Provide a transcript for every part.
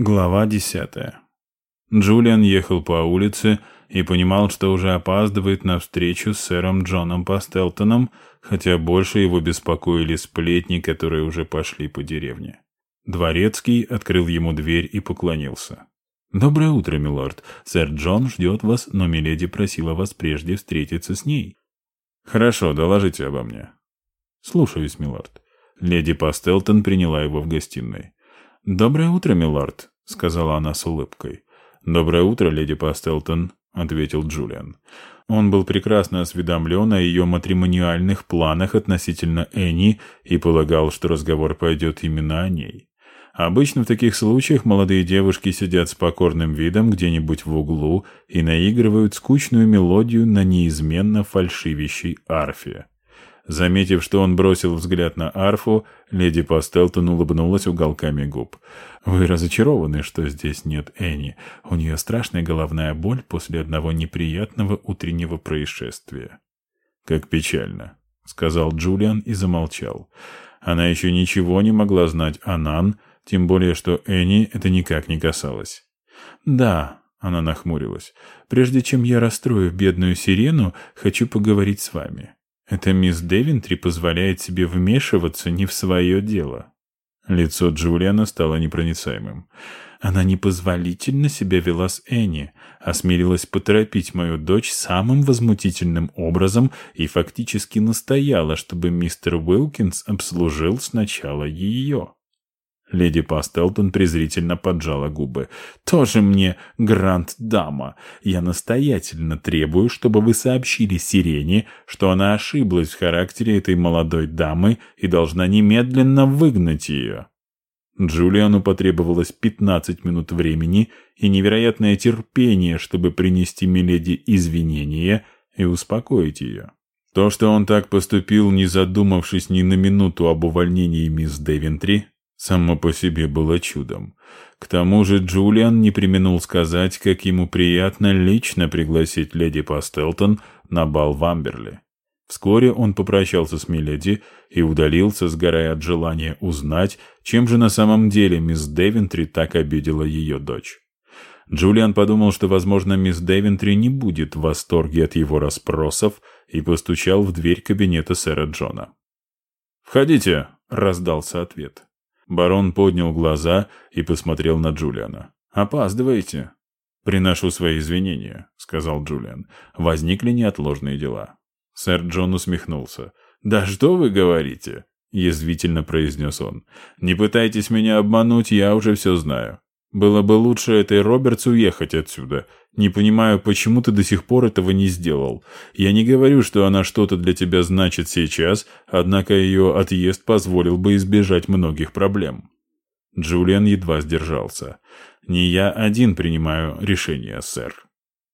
Глава десятая. Джулиан ехал по улице и понимал, что уже опаздывает на встречу с сэром Джоном Пастелтоном, хотя больше его беспокоили сплетни, которые уже пошли по деревне. Дворецкий открыл ему дверь и поклонился. «Доброе утро, милорд. Сэр Джон ждет вас, но миледи просила вас прежде встретиться с ней». «Хорошо, доложите обо мне». «Слушаюсь, милорд». Леди Пастелтон приняла его в гостиной. «Доброе утро, милорд», — сказала она с улыбкой. «Доброе утро, леди Пастелтон», — ответил Джулиан. Он был прекрасно осведомлен о ее матримониальных планах относительно Энни и полагал, что разговор пойдет именно о ней. Обычно в таких случаях молодые девушки сидят с покорным видом где-нибудь в углу и наигрывают скучную мелодию на неизменно фальшивящей арфе. Заметив, что он бросил взгляд на арфу, леди Пастелтон улыбнулась уголками губ. «Вы разочарованы, что здесь нет Энни. У нее страшная головная боль после одного неприятного утреннего происшествия». «Как печально», — сказал Джулиан и замолчал. Она еще ничего не могла знать о Нан, тем более, что Энни это никак не касалось. «Да», — она нахмурилась, — «прежде чем я расстрою бедную сирену, хочу поговорить с вами». Это мисс Девинтри позволяет себе вмешиваться не в свое дело. Лицо Джулиана стало непроницаемым. Она непозволительно себя вела с Энни, осмелилась поторопить мою дочь самым возмутительным образом и фактически настояла, чтобы мистер Уилкинс обслужил сначала ее. Леди Пастелтон презрительно поджала губы. «Тоже мне гранд-дама. Я настоятельно требую, чтобы вы сообщили Сирене, что она ошиблась в характере этой молодой дамы и должна немедленно выгнать ее». Джулиану потребовалось пятнадцать минут времени и невероятное терпение, чтобы принести Миледи извинения и успокоить ее. То, что он так поступил, не задумавшись ни на минуту об увольнении мисс Девентри, само по себе было чудом. К тому же Джулиан не применул сказать, как ему приятно лично пригласить леди Пастелтон на бал в Амберли. Вскоре он попрощался с Миледи и удалился, сгорая от желания узнать, чем же на самом деле мисс Девентри так обидела ее дочь. Джулиан подумал, что, возможно, мисс Девентри не будет в восторге от его расспросов и постучал в дверь кабинета сэра Джона. «Входите!» — раздался ответ. Барон поднял глаза и посмотрел на Джулиана. «Опаздываете?» «Приношу свои извинения», — сказал Джулиан. «Возникли неотложные дела». Сэр Джон усмехнулся. «Да что вы говорите?» — язвительно произнес он. «Не пытайтесь меня обмануть, я уже все знаю. Было бы лучше этой Робертс уехать отсюда. Не понимаю, почему ты до сих пор этого не сделал. Я не говорю, что она что-то для тебя значит сейчас, однако ее отъезд позволил бы избежать многих проблем». Джулиан едва сдержался. «Не я один принимаю решение, сэр».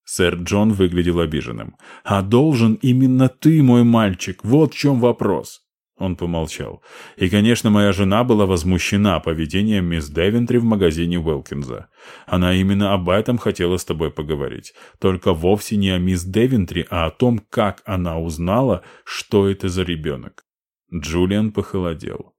Сэр Джон выглядел обиженным. «А должен именно ты, мой мальчик, вот в чем вопрос. Он помолчал. И, конечно, моя жена была возмущена поведением мисс Девентри в магазине Уэлкинза. Она именно об этом хотела с тобой поговорить. Только вовсе не о мисс Девентри, а о том, как она узнала, что это за ребенок. Джулиан похолодел.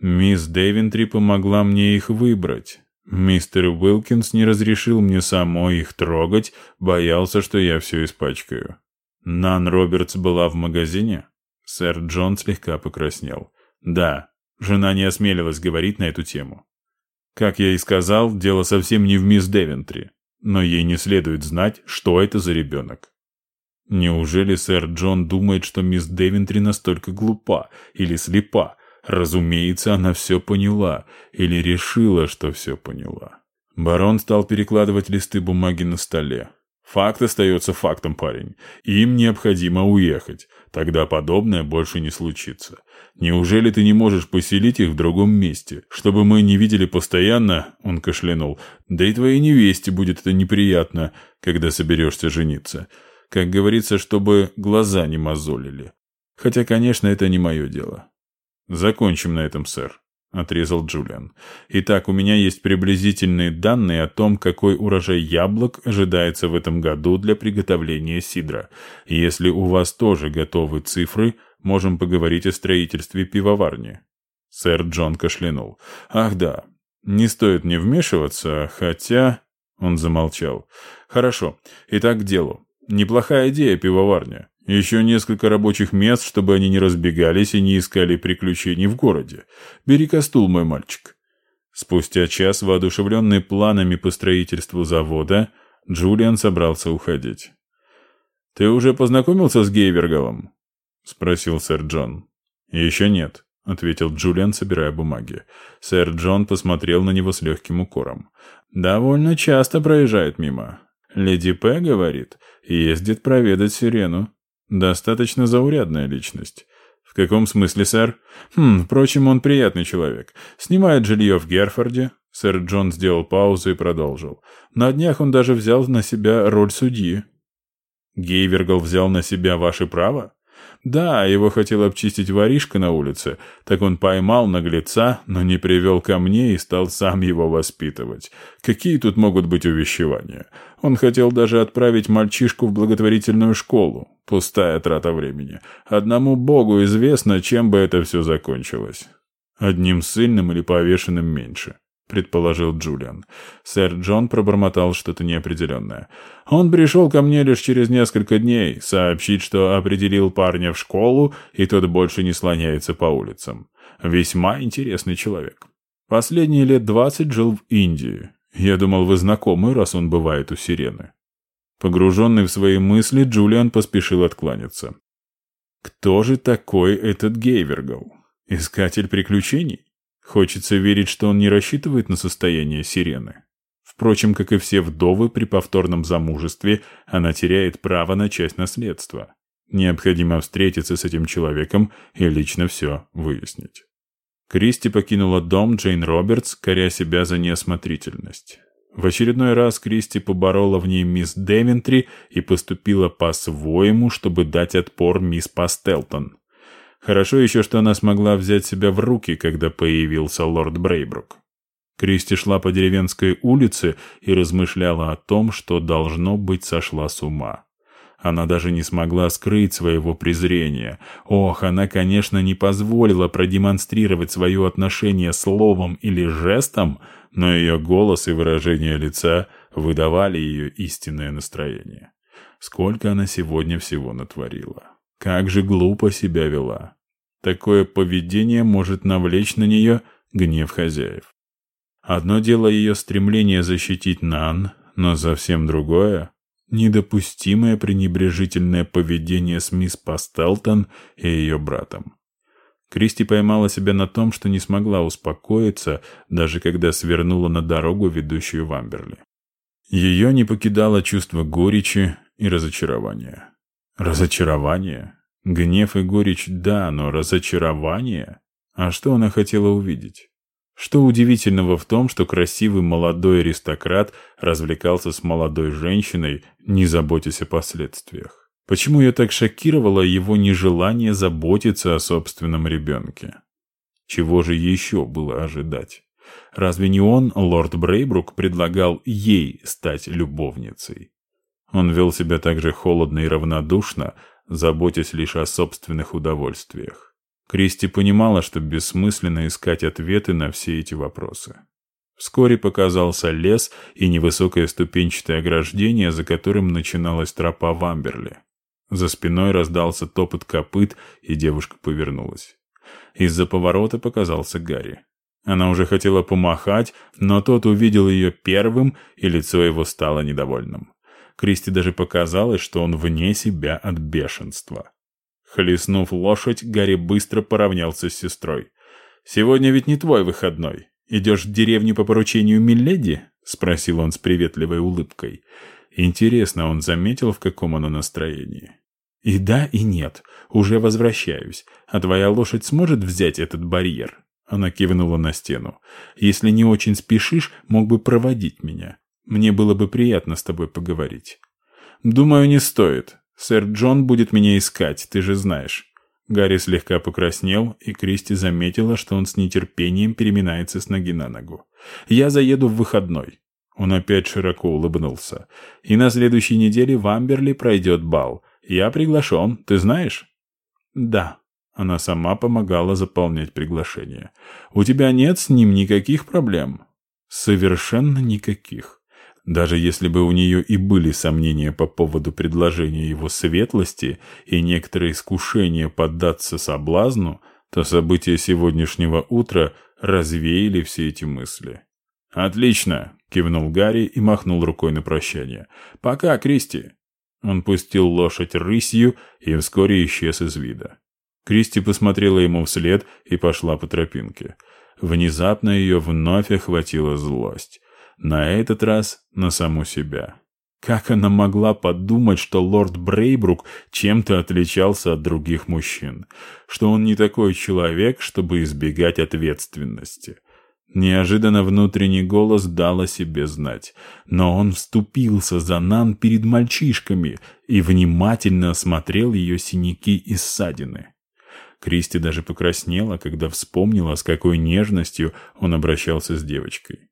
Мисс Девентри помогла мне их выбрать. Мистер Уилкинс не разрешил мне самой их трогать, боялся, что я все испачкаю. Нан Робертс была в магазине? Сэр Джон слегка покраснел. Да, жена не осмелилась говорить на эту тему. Как я и сказал, дело совсем не в мисс Девентри, но ей не следует знать, что это за ребенок. Неужели сэр Джон думает, что мисс Девентри настолько глупа или слепа? Разумеется, она все поняла или решила, что все поняла. Барон стал перекладывать листы бумаги на столе. Факт остается фактом, парень. Им необходимо уехать. Тогда подобное больше не случится. Неужели ты не можешь поселить их в другом месте, чтобы мы не видели постоянно, он кашлянул, да и твоей невесте будет это неприятно, когда соберешься жениться. Как говорится, чтобы глаза не мозолили. Хотя, конечно, это не мое дело. Закончим на этом, сэр. — отрезал Джулиан. «Итак, у меня есть приблизительные данные о том, какой урожай яблок ожидается в этом году для приготовления сидра. Если у вас тоже готовы цифры, можем поговорить о строительстве пивоварни». Сэр Джон кашлянул. «Ах да, Не стоит мне вмешиваться, хотя...» Он замолчал. «Хорошо. Итак, к делу. Неплохая идея, пивоварня. Еще несколько рабочих мест, чтобы они не разбегались и не искали приключений в городе. Бери-ка стул, мой мальчик». Спустя час, воодушевленный планами по строительству завода, Джулиан собрался уходить. «Ты уже познакомился с Гейвергалом?» — спросил сэр Джон. «Еще нет», — ответил Джулиан, собирая бумаги. Сэр Джон посмотрел на него с легким укором. «Довольно часто проезжает мимо. Леди П. говорит, ездит проведать Сирену. Достаточно заурядная личность. В каком смысле, сэр? Хм, впрочем, он приятный человек. Снимает жилье в Герфорде. Сэр Джон сделал паузу и продолжил. На днях он даже взял на себя роль судьи. Гейвергал взял на себя ваше право? Да, его хотел обчистить воришка на улице, так он поймал наглеца, но не привел ко мне и стал сам его воспитывать. Какие тут могут быть увещевания? Он хотел даже отправить мальчишку в благотворительную школу. Пустая трата времени. Одному богу известно, чем бы это все закончилось. Одним сильным или повешенным меньше предположил Джулиан. Сэр Джон пробормотал что-то неопределенное. Он пришел ко мне лишь через несколько дней, сообщить, что определил парня в школу, и тот больше не слоняется по улицам. Весьма интересный человек. Последние лет двадцать жил в Индии. Я думал, вы знакомы, раз он бывает у сирены. Погруженный в свои мысли, Джулиан поспешил откланяться. Кто же такой этот Гейвергал? Искатель приключений? Хочется верить, что он не рассчитывает на состояние сирены. Впрочем, как и все вдовы при повторном замужестве, она теряет право на часть наследства. Необходимо встретиться с этим человеком и лично все выяснить. Кристи покинула дом Джейн Робертс, коря себя за неосмотрительность. В очередной раз Кристи поборола в ней мисс Девентри и поступила по-своему, чтобы дать отпор мисс Пастелтон. Хорошо еще, что она смогла взять себя в руки, когда появился лорд Брейбрук. Кристи шла по деревенской улице и размышляла о том, что, должно быть, сошла с ума. Она даже не смогла скрыть своего презрения. Ох, она, конечно, не позволила продемонстрировать свое отношение словом или жестом, но ее голос и выражение лица выдавали ее истинное настроение. Сколько она сегодня всего натворила. Как же глупо себя вела. Такое поведение может навлечь на нее гнев хозяев. Одно дело ее стремление защитить Нан, но совсем другое — недопустимое пренебрежительное поведение с мисс Пастелтон и ее братом. Кристи поймала себя на том, что не смогла успокоиться, даже когда свернула на дорогу, ведущую в Амберли. Ее не покидало чувство горечи и разочарования. Разочарование? Гнев и горечь – да, но разочарование? А что она хотела увидеть? Что удивительного в том, что красивый молодой аристократ развлекался с молодой женщиной, не заботясь о последствиях? Почему ее так шокировало его нежелание заботиться о собственном ребенке? Чего же еще было ожидать? Разве не он, лорд Брейбрук, предлагал ей стать любовницей? Он вел себя так же холодно и равнодушно, заботясь лишь о собственных удовольствиях. Кристи понимала, что бессмысленно искать ответы на все эти вопросы. Вскоре показался лес и невысокое ступенчатое ограждение, за которым начиналась тропа в Амберли. За спиной раздался топот копыт, и девушка повернулась. Из-за поворота показался Гарри. Она уже хотела помахать, но тот увидел ее первым, и лицо его стало недовольным. Кристи даже показалось, что он вне себя от бешенства. Хлестнув лошадь, Гарри быстро поравнялся с сестрой. «Сегодня ведь не твой выходной. Идешь в деревню по поручению Милледи?» — спросил он с приветливой улыбкой. Интересно, он заметил, в каком оно настроении. «И да, и нет. Уже возвращаюсь. А твоя лошадь сможет взять этот барьер?» Она кивнула на стену. «Если не очень спешишь, мог бы проводить меня. Мне было бы приятно с тобой поговорить. Думаю, не стоит. Сэр Джон будет меня искать, ты же знаешь. Гарри слегка покраснел, и Кристи заметила, что он с нетерпением переминается с ноги на ногу. «Я заеду в выходной». Он опять широко улыбнулся. «И на следующей неделе в Амберли пройдет бал. Я приглашен, ты знаешь?» «Да». Она сама помогала заполнять приглашение. «У тебя нет с ним никаких проблем?» Совершенно никаких. Даже если бы у нее и были сомнения по поводу предложения его светлости и некоторые искушения поддаться соблазну, то события сегодняшнего утра развеяли все эти мысли. «Отлично!» — кивнул Гарри и махнул рукой на прощание. «Пока, Кристи!» Он пустил лошадь рысью и вскоре исчез из вида. Кристи посмотрела ему вслед и пошла по тропинке. Внезапно ее вновь охватила злость. На этот раз на саму себя. Как она могла подумать, что лорд Брейбрук чем-то отличался от других мужчин? Что он не такой человек, чтобы избегать ответственности? Неожиданно внутренний голос дал о себе знать. Но он вступился за Нан перед мальчишками и внимательно осмотрел ее синяки и ссадины. Кристи даже покраснела, когда вспомнила, с какой нежностью он обращался с девочкой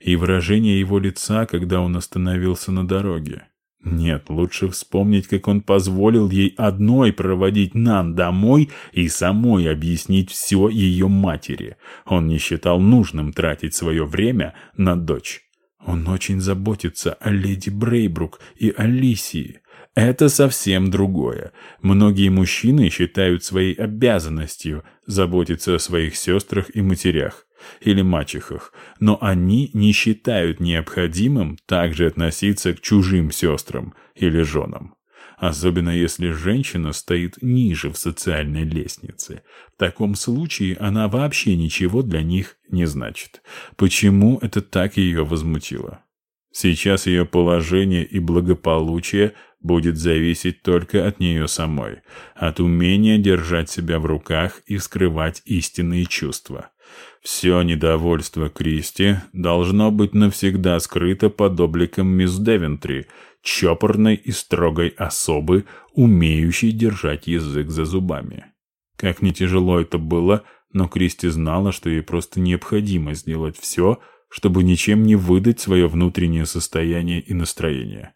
и выражение его лица, когда он остановился на дороге. Нет, лучше вспомнить, как он позволил ей одной проводить Нан домой и самой объяснить все ее матери. Он не считал нужным тратить свое время на дочь. Он очень заботится о леди Брейбрук и Алисии. Это совсем другое. Многие мужчины считают своей обязанностью заботиться о своих сестрах и матерях или мачехах, но они не считают необходимым также относиться к чужим сестрам или женам. Особенно если женщина стоит ниже в социальной лестнице. В таком случае она вообще ничего для них не значит. Почему это так ее возмутило? Сейчас ее положение и благополучие будет зависеть только от нее самой, от умения держать себя в руках и скрывать истинные чувства. Все недовольство Кристи должно быть навсегда скрыто под обликом мисс Девентри, чопорной и строгой особы, умеющей держать язык за зубами. Как не тяжело это было, но Кристи знала, что ей просто необходимо сделать все, чтобы ничем не выдать свое внутреннее состояние и настроение.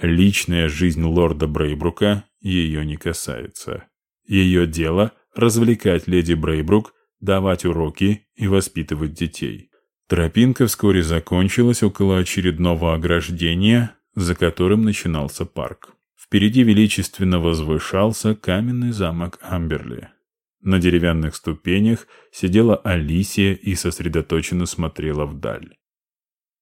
Личная жизнь лорда Брейбрука ее не касается. Ее дело – развлекать леди Брейбрук давать уроки и воспитывать детей. Тропинка вскоре закончилась около очередного ограждения, за которым начинался парк. Впереди величественно возвышался каменный замок Амберли. На деревянных ступенях сидела Алисия и сосредоточенно смотрела вдаль.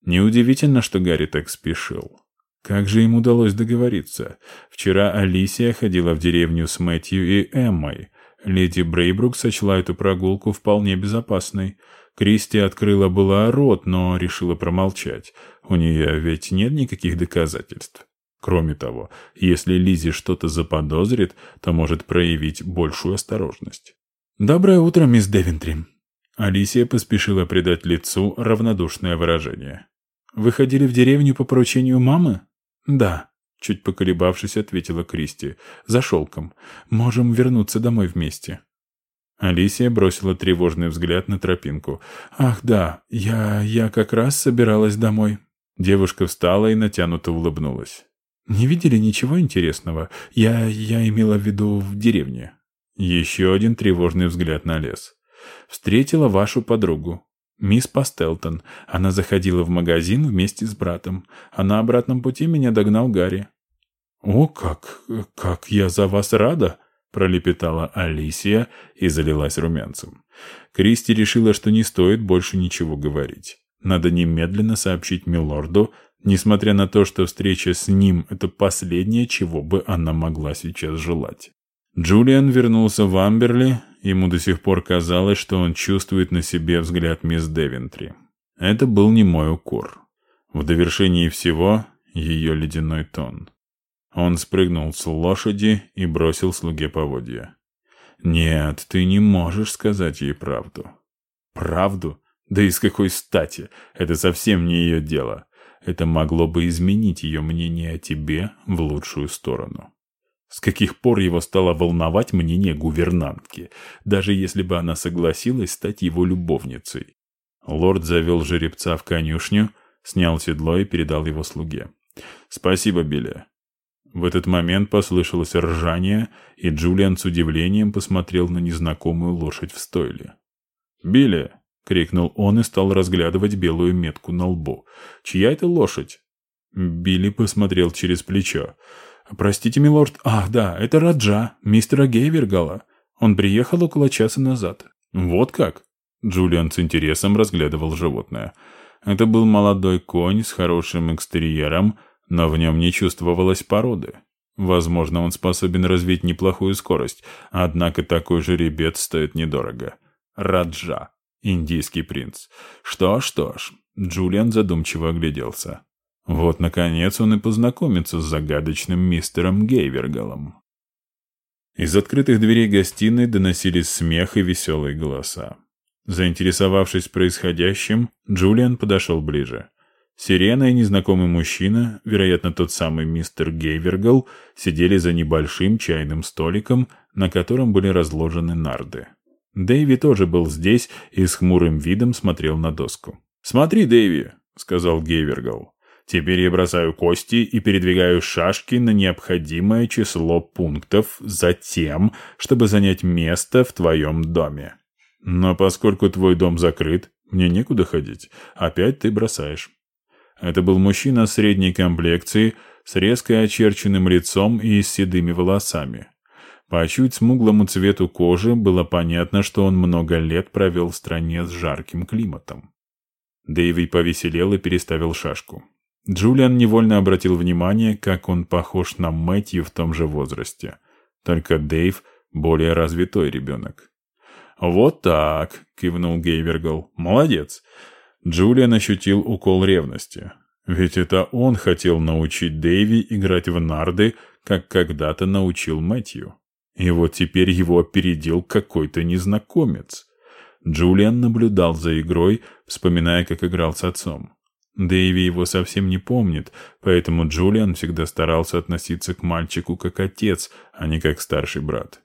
Неудивительно, что Гарри так спешил. Как же им удалось договориться? Вчера Алисия ходила в деревню с Мэтью и Эммой, Леди Брейбрук сочла эту прогулку вполне безопасной. Кристи открыла была рот, но решила промолчать. У нее ведь нет никаких доказательств. Кроме того, если Лизи что-то заподозрит, то может проявить большую осторожность. «Доброе утро, мисс Девентри». Алисия поспешила придать лицу равнодушное выражение. «Вы ходили в деревню по поручению мамы?» «Да». Чуть поколебавшись, ответила Кристи. «За шелком. Можем вернуться домой вместе». Алисия бросила тревожный взгляд на тропинку. «Ах, да, я... я как раз собиралась домой». Девушка встала и натянуто улыбнулась. «Не видели ничего интересного? Я... я имела в виду в деревне». Еще один тревожный взгляд на лес. «Встретила вашу подругу. Мисс Пастелтон. Она заходила в магазин вместе с братом, а на обратном пути меня догнал Гарри. «О, как... как я за вас рада!» — пролепетала Алисия и залилась румянцем. Кристи решила, что не стоит больше ничего говорить. Надо немедленно сообщить милорду, несмотря на то, что встреча с ним — это последнее, чего бы она могла сейчас желать. Джулиан вернулся в Амберли Ему до сих пор казалось, что он чувствует на себе взгляд мисс Девентри. Это был не мой укор. В довершении всего ее ледяной тон. Он спрыгнул с лошади и бросил слуге поводья. «Нет, ты не можешь сказать ей правду». «Правду? Да из какой стати? Это совсем не ее дело. Это могло бы изменить ее мнение о тебе в лучшую сторону». С каких пор его стало волновать мнение гувернантки, даже если бы она согласилась стать его любовницей? Лорд завел жеребца в конюшню, снял седло и передал его слуге. «Спасибо, Билли». В этот момент послышалось ржание, и Джулиан с удивлением посмотрел на незнакомую лошадь в стойле. «Билли, — крикнул он и стал разглядывать белую метку на лбу. «Чья это лошадь?» Билли посмотрел через плечо. «Простите, милорд. Ах, да, это Раджа, мистера Гейвергала. Он приехал около часа назад». «Вот как?» Джулиан с интересом разглядывал животное. Это был молодой конь с хорошим экстерьером, но в нем не чувствовалось породы. Возможно, он способен развить неплохую скорость, однако такой жеребец стоит недорого. Раджа, индийский принц. Что ж, что ж, Джулиан задумчиво огляделся. Вот, наконец, он и познакомится с загадочным мистером Гейвергалом. Из открытых дверей гостиной доносились смех и веселые голоса. Заинтересовавшись происходящим, Джулиан подошел ближе. Сирена и незнакомый мужчина, вероятно, тот самый мистер Гейвергал, сидели за небольшим чайным столиком, на котором были разложены нарды. Дэйви тоже был здесь и с хмурым видом смотрел на доску. «Смотри, Дэйви», — сказал Гейвергал. «Теперь я бросаю кости и передвигаю шашки на необходимое число пунктов за тем, чтобы занять место в твоем доме. Но поскольку твой дом закрыт, мне некуда ходить. Опять ты бросаешь». Это был мужчина средней комплекции, с резко очерченным лицом и седыми волосами. По чуть смуглому цвету кожи было понятно, что он много лет провел в стране с жарким климатом. Дэйви повеселел и переставил шашку. Джулиан невольно обратил внимание, как он похож на Мэтью в том же возрасте. Только Дэйв — более развитой ребенок. «Вот так», — кивнул Гейвергал. «Молодец. Джулиан ощутил укол ревности. Ведь это он хотел научить Дэйви играть в нарды, как когда-то научил Мэтью. И вот теперь его опередил какой-то незнакомец. Джулиан наблюдал за игрой, вспоминая, как играл с отцом. Дэйви его совсем не помнит, поэтому Джулиан всегда старался относиться к мальчику как отец, а не как старший брат.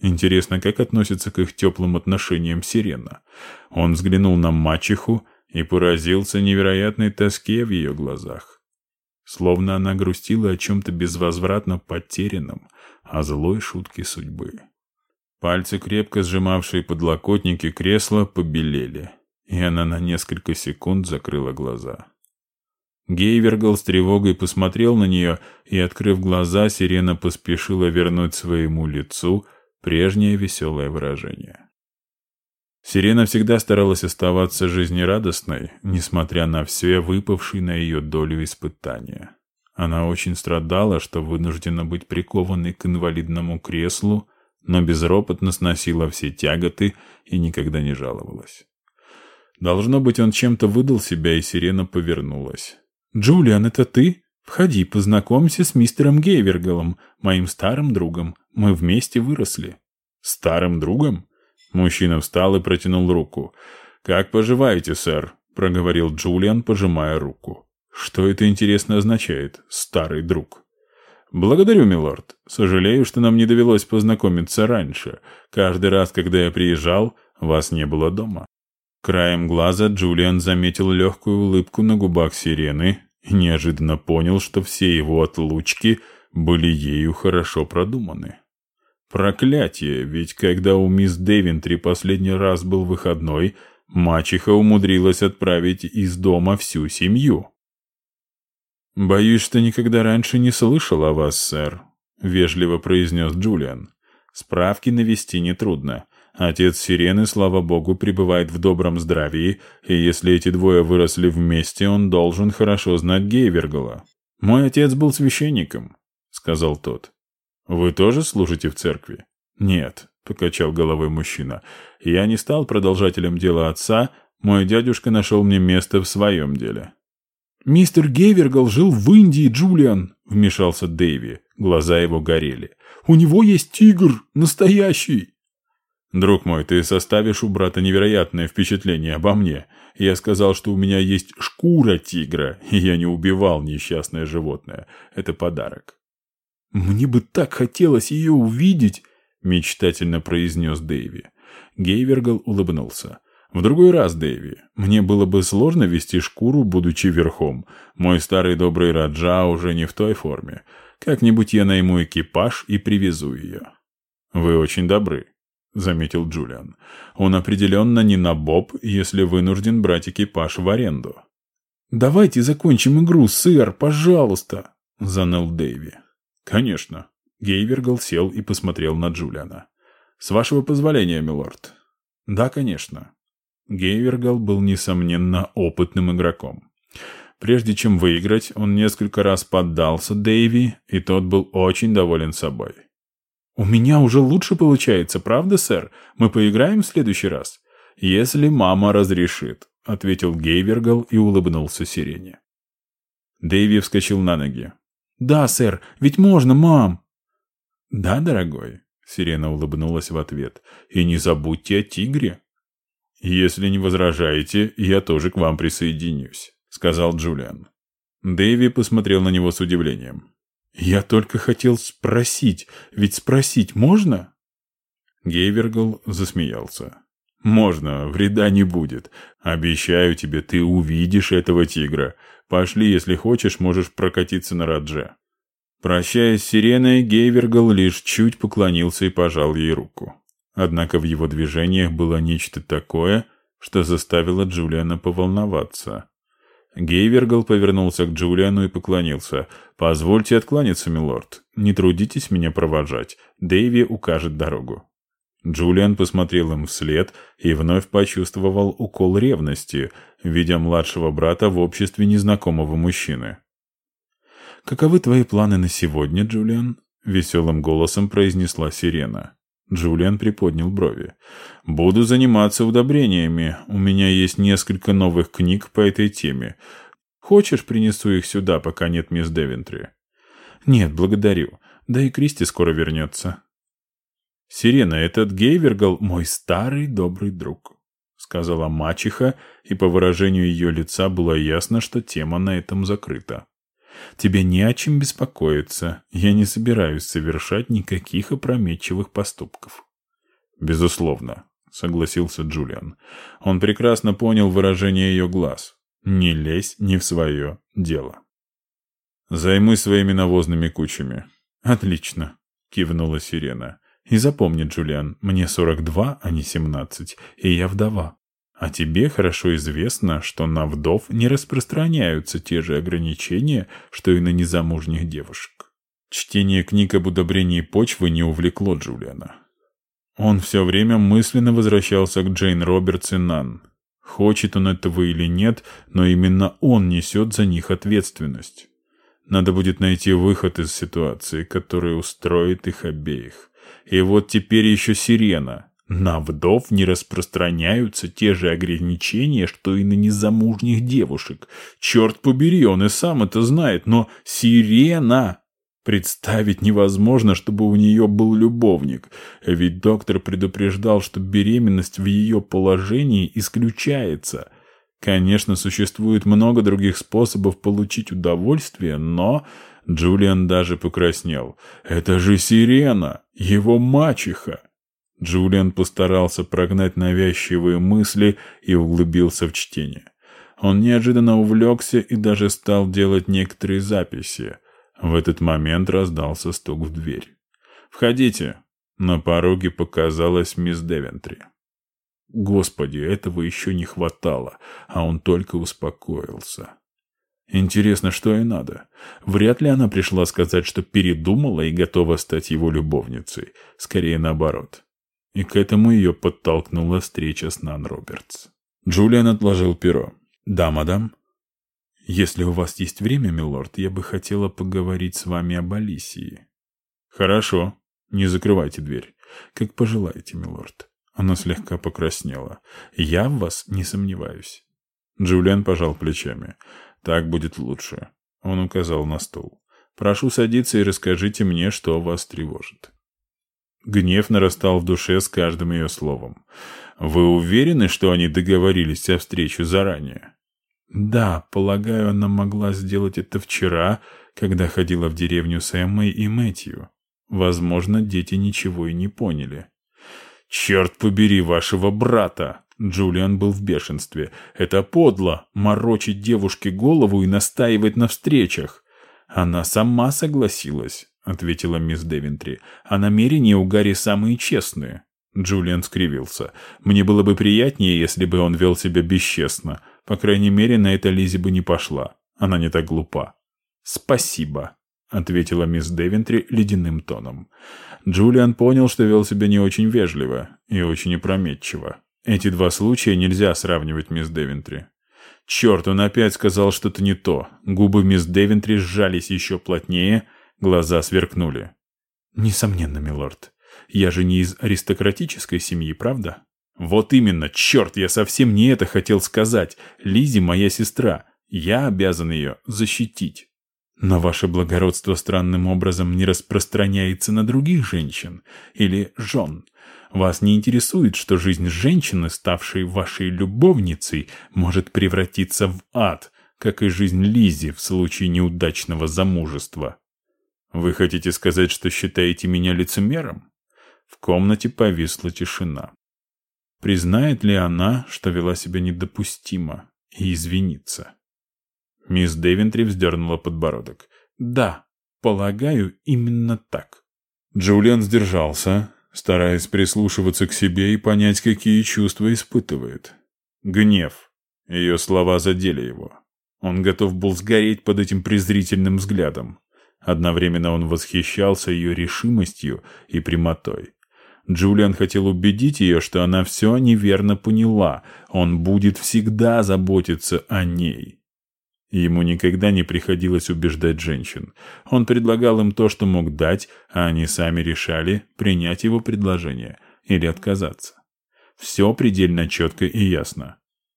Интересно, как относится к их теплым отношениям Сирена. Он взглянул на мачеху, и поразился невероятной тоске в ее глазах. Словно она грустила о чем-то безвозвратно потерянном, о злой шутке судьбы. Пальцы, крепко сжимавшие подлокотники кресла, побелели, и она на несколько секунд закрыла глаза. Гейвергал с тревогой посмотрел на нее, и, открыв глаза, сирена поспешила вернуть своему лицу прежнее веселое выражение. Сирена всегда старалась оставаться жизнерадостной, несмотря на все выпавшие на ее долю испытания. Она очень страдала, что вынуждена быть прикованной к инвалидному креслу, но безропотно сносила все тяготы и никогда не жаловалась. Должно быть, он чем-то выдал себя, и Сирена повернулась. «Джулиан, это ты? Входи, познакомься с мистером Гейвергалом, моим старым другом. Мы вместе выросли». «Старым другом?» Мужчина встал и протянул руку. «Как поживаете, сэр?» — проговорил Джулиан, пожимая руку. «Что это, интересно, означает, старый друг?» «Благодарю, милорд. Сожалею, что нам не довелось познакомиться раньше. Каждый раз, когда я приезжал, вас не было дома». Краем глаза Джулиан заметил легкую улыбку на губах сирены и неожиданно понял, что все его отлучки были ею хорошо продуманы. Проклятие, ведь когда у мисс Девинтри последний раз был выходной, мачеха умудрилась отправить из дома всю семью. «Боюсь, что никогда раньше не слышал о вас, сэр», — вежливо произнес Джулиан. «Справки навести нетрудно. Отец Сирены, слава богу, пребывает в добром здравии, и если эти двое выросли вместе, он должен хорошо знать Гейвергала. Мой отец был священником», — сказал тот. «Вы тоже служите в церкви?» «Нет», — покачал головой мужчина. «Я не стал продолжателем дела отца, мой дядюшка нашел мне место в своем деле». «Мистер Гейвергал жил в Индии, Джулиан», — вмешался Дэйви. Глаза его горели. «У него есть тигр, настоящий». «Друг мой, ты составишь у брата невероятное впечатление обо мне. Я сказал, что у меня есть шкура тигра, и я не убивал несчастное животное. Это подарок». «Мне бы так хотелось ее увидеть!» — мечтательно произнес Дэйви. Гейвергал улыбнулся. «В другой раз, Дэйви, мне было бы сложно вести шкуру, будучи верхом. Мой старый добрый Раджа уже не в той форме. Как-нибудь я найму экипаж и привезу ее». «Вы очень добры». — заметил Джулиан. «Он определенно не на Боб, если вынужден брать экипаж в аренду». «Давайте закончим игру, сэр, пожалуйста!» — заныл Дэйви. «Конечно». Гейвергл сел и посмотрел на Джулиана. «С вашего позволения, милорд». «Да, конечно». Гейвергл был, несомненно, опытным игроком. Прежде чем выиграть, он несколько раз поддался Дэйви, и тот был очень доволен собой. «У меня уже лучше получается, правда, сэр? Мы поиграем в следующий раз?» «Если мама разрешит», — ответил Гейвергл и улыбнулся Сирене. Дэйви вскочил на ноги. «Да, сэр, ведь можно, мам!» «Да, дорогой», — Сирена улыбнулась в ответ. «И не забудьте о тигре». «Если не возражаете, я тоже к вам присоединюсь», — сказал Джулиан. Дэйви посмотрел на него с удивлением. «Я только хотел спросить, ведь спросить можно?» Гейвергл засмеялся. «Можно, вреда не будет. Обещаю тебе, ты увидишь этого тигра. Пошли, если хочешь, можешь прокатиться на Радже». Прощаясь с Сиреной, Гейвергл лишь чуть поклонился и пожал ей руку. Однако в его движениях было нечто такое, что заставило Джулиана поволноваться. Гейвергл повернулся к Джулиану и поклонился. «Позвольте откланяться, милорд. Не трудитесь меня провожать. Дэйви укажет дорогу». Джулиан посмотрел им вслед и вновь почувствовал укол ревности, видя младшего брата в обществе незнакомого мужчины. «Каковы твои планы на сегодня, Джулиан?» — веселым голосом произнесла Сирена. Джулиан приподнял брови. «Буду заниматься удобрениями. У меня есть несколько новых книг по этой теме. Хочешь, принесу их сюда, пока нет мисс Девентри?» «Нет, благодарю. Да и Кристи скоро вернется». «Сирена, этот Гейвергал — мой старый добрый друг», — сказала мачеха, и по выражению ее лица было ясно, что тема на этом закрыта. Тебе не о чем беспокоиться. Я не собираюсь совершать никаких опрометчивых поступков. Безусловно, согласился Джулиан. Он прекрасно понял выражение ее глаз. Не лезь не в свое дело. Займусь своими навозными кучами. Отлично, кивнула Сирена. И запомни, Джулиан, мне 42, а не 17, и я вдова. А тебе хорошо известно, что на вдов не распространяются те же ограничения, что и на незамужних девушек. Чтение книг об удобрении почвы не увлекло Джулиана. Он все время мысленно возвращался к Джейн Робертс и Нан. Хочет он этого или нет, но именно он несет за них ответственность. Надо будет найти выход из ситуации, который устроит их обеих. И вот теперь еще сирена. На вдов не распространяются те же ограничения, что и на незамужних девушек. Черт побери, он и сам это знает, но сирена... Представить невозможно, чтобы у нее был любовник, ведь доктор предупреждал, что беременность в ее положении исключается. Конечно, существует много других способов получить удовольствие, но... Джулиан даже покраснел. «Это же сирена, его мачеха!» Джулиан постарался прогнать навязчивые мысли и углубился в чтение. Он неожиданно увлекся и даже стал делать некоторые записи. В этот момент раздался стук в дверь. «Входите!» На пороге показалась мисс Девентри. Господи, этого еще не хватало, а он только успокоился. Интересно, что ей надо? Вряд ли она пришла сказать, что передумала и готова стать его любовницей. Скорее наоборот. И к этому ее подтолкнула встреча с Нан Робертс. Джулиан отложил перо. «Да, мадам?» «Если у вас есть время, милорд, я бы хотела поговорить с вами об Алисии». «Хорошо. Не закрывайте дверь. Как пожелаете, милорд». Она слегка покраснела. «Я в вас не сомневаюсь». Джулиан пожал плечами. «Так будет лучше». Он указал на стол. «Прошу садиться и расскажите мне, что вас тревожит». Гнев нарастал в душе с каждым ее словом. «Вы уверены, что они договорились о встрече заранее?» «Да, полагаю, она могла сделать это вчера, когда ходила в деревню с Эммой и Мэтью. Возможно, дети ничего и не поняли». «Черт побери вашего брата!» Джулиан был в бешенстве. «Это подло — морочить девушке голову и настаивать на встречах. Она сама согласилась. — ответила мисс Девентри. «А намерения у Гарри самые честные». Джулиан скривился. «Мне было бы приятнее, если бы он вел себя бесчестно. По крайней мере, на это Лизи бы не пошла. Она не так глупа». «Спасибо», — ответила мисс Девентри ледяным тоном. Джулиан понял, что вел себя не очень вежливо и очень опрометчиво. Эти два случая нельзя сравнивать, мисс Девентри. Черт, он опять сказал что-то не то. Губы мисс Девентри сжались еще плотнее, глаза сверкнули. «Несомненно, милорд. Я же не из аристократической семьи, правда?» «Вот именно, черт, я совсем не это хотел сказать. Лизи моя сестра. Я обязан ее защитить». «Но ваше благородство странным образом не распространяется на других женщин или жен. Вас не интересует, что жизнь женщины, ставшей вашей любовницей, может превратиться в ад, как и жизнь Лизи в случае неудачного замужества. Вы хотите сказать, что считаете меня лицемером? В комнате повисла тишина. Признает ли она, что вела себя недопустимо, и извинится? Мисс Девентри вздернула подбородок. «Да, полагаю, именно так». Джулиан сдержался, стараясь прислушиваться к себе и понять, какие чувства испытывает. Гнев. Ее слова задели его. Он готов был сгореть под этим презрительным взглядом. Одновременно он восхищался ее решимостью и прямотой. Джулиан хотел убедить ее, что она все неверно поняла. Он будет всегда заботиться о ней. Ему никогда не приходилось убеждать женщин. Он предлагал им то, что мог дать, а они сами решали, принять его предложение или отказаться. Все предельно четко и ясно.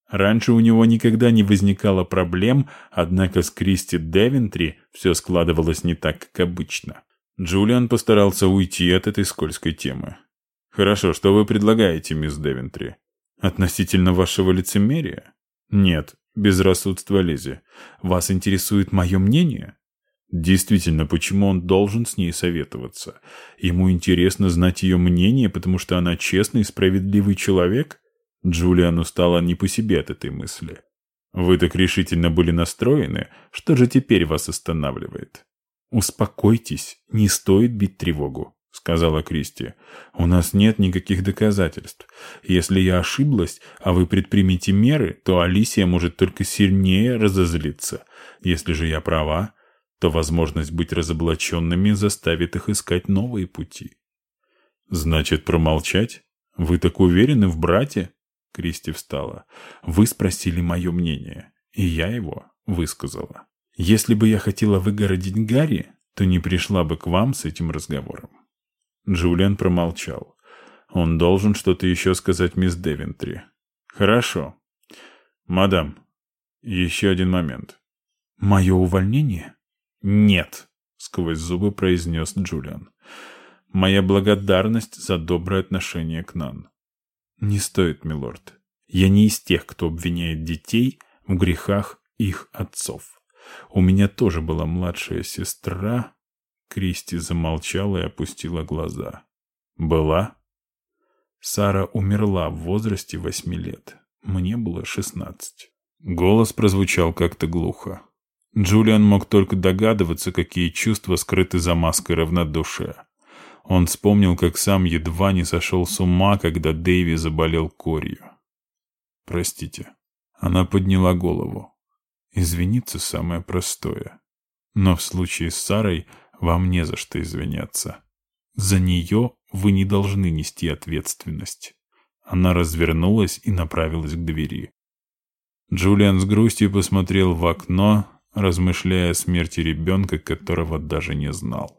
Раньше у него никогда не возникало проблем, однако с Кристи Девентри все складывалось не так, как обычно. Джулиан постарался уйти от этой скользкой темы. «Хорошо, что вы предлагаете, мисс Девентри? Относительно вашего лицемерия?» «Нет, безрассудство Лизи. Вас интересует мое мнение? Действительно, почему он должен с ней советоваться? Ему интересно знать ее мнение, потому что она честный и справедливый человек? Джулиану стало не по себе от этой мысли. Вы так решительно были настроены, что же теперь вас останавливает? Успокойтесь, не стоит бить тревогу сказала Кристи. «У нас нет никаких доказательств. Если я ошиблась, а вы предпримете меры, то Алисия может только сильнее разозлиться. Если же я права, то возможность быть разоблаченными заставит их искать новые пути». «Значит, промолчать? Вы так уверены в брате?» Кристи встала. «Вы спросили мое мнение, и я его высказала. Если бы я хотела выгородить Гарри, то не пришла бы к вам с этим разговором. Джулиан промолчал. Он должен что-то еще сказать мисс Девентри. «Хорошо. Мадам, еще один момент». «Мое увольнение?» «Нет», — сквозь зубы произнес Джулиан. «Моя благодарность за доброе отношение к Нан». «Не стоит, милорд. Я не из тех, кто обвиняет детей в грехах их отцов. У меня тоже была младшая сестра, Кристи замолчала и опустила глаза. «Была?» Сара умерла в возрасте восьми лет. Мне было шестнадцать. Голос прозвучал как-то глухо. Джулиан мог только догадываться, какие чувства скрыты за маской равнодушия. Он вспомнил, как сам едва не сошел с ума, когда Дэйви заболел корью. «Простите». Она подняла голову. Извиниться самое простое. Но в случае с Сарой вам не за что извиняться. За нее вы не должны нести ответственность. Она развернулась и направилась к двери. Джулиан с грустью посмотрел в окно, размышляя о смерти ребенка, которого даже не знал.